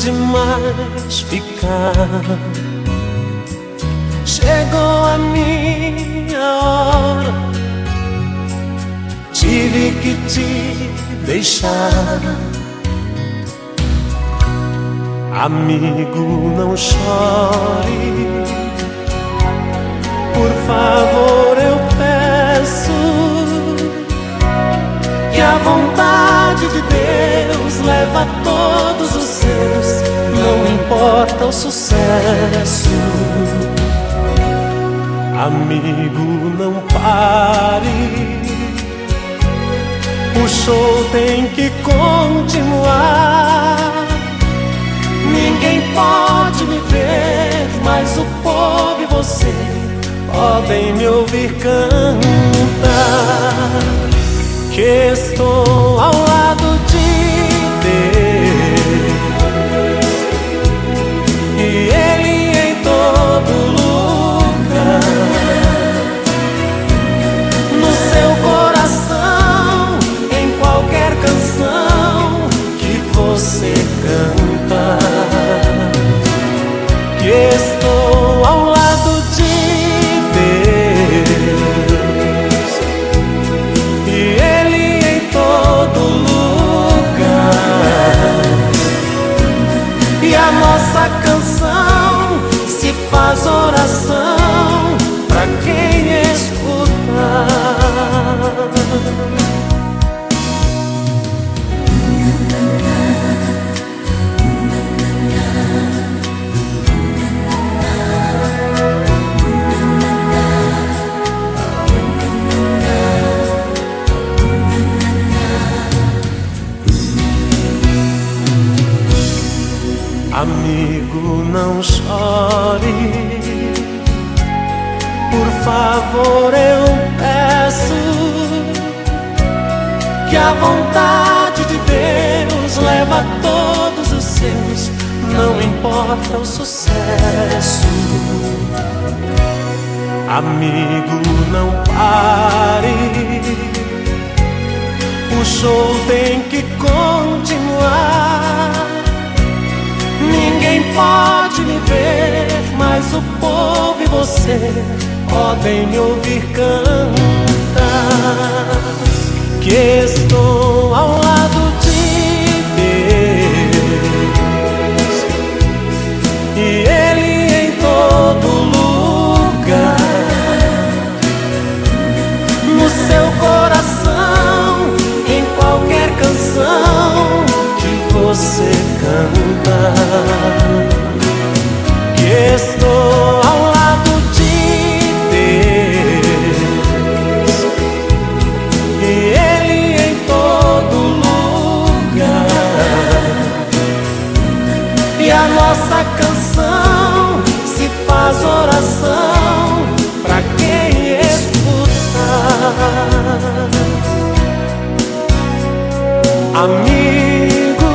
não pude mais ficar. Chegou a minha hora, tive que te deixar. Amigo, não chore, por favor, sucesso. Amigo, não pare. O show tem que continuar. Ninguém pode me ver, mas o povo e você podem me ouvir cantar. Que estou não chore. Por favor, eu peço que a vontade de Deus leva todos os seus, não importa o sucesso. Amigo, não pare. O show tem que continuar. Mas o povo e você podem me ouvir cantar. Que estou ao lado de Deus e Ele em todo lugar. No seu coração, em qualquer canção que você canta. Amigo,